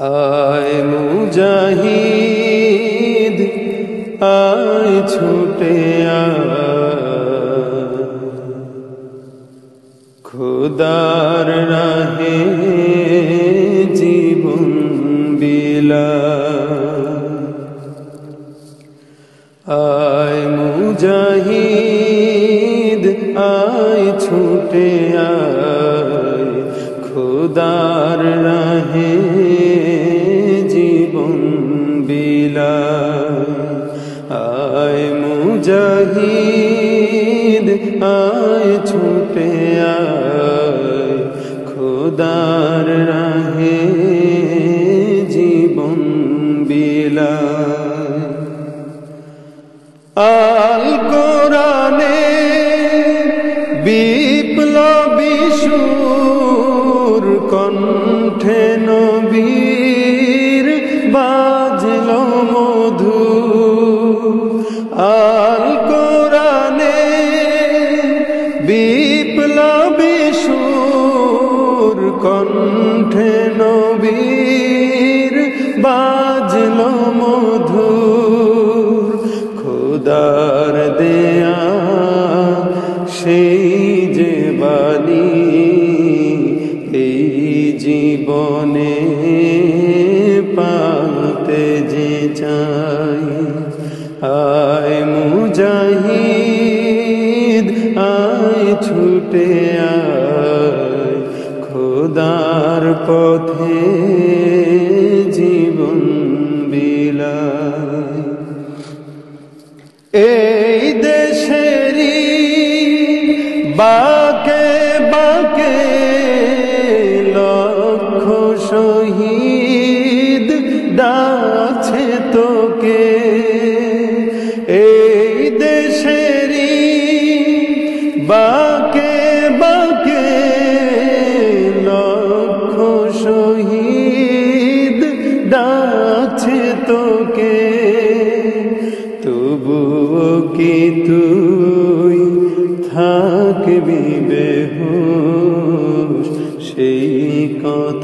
আয় মুজাহিদ, আয় ছুটে খুদার রাহে জীবন বিলা। আয় মুজাহিদ, আয় ছুটে আয় খুদার রাহে মুজাহিদ আয় ছুটে আয়। খুদার রাহে জীবন বিলা আল কোরআনে বিপ্লবী সুর কণ্ঠে নবীর কণ্ঠে নবীর বাজল মধুর, খুদার দেয়া সেই যে বাণী এই জীবনে পাতে যে চাই। আয় মুজাহিদ, আয় ছুটে খোদার পথে জীবন বিলায়। এই দেশেরই বাকে বাকে লক্ষ শহীদ ডাছে তোকে। এই দেশেরই বাকে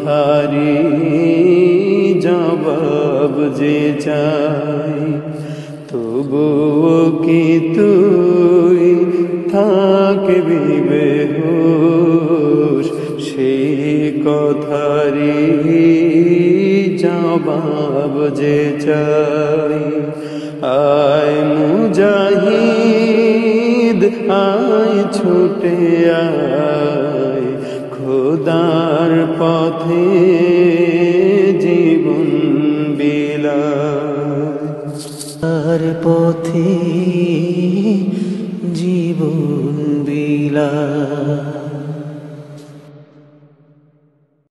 কথারি জবাব যে চাই তবুও কি তুই থাকবি বেহুশ সেই কথারি জবাব যে চাই আয় মুজাহিদ আয় ছুটে আয় তার পথে জীবন বিলা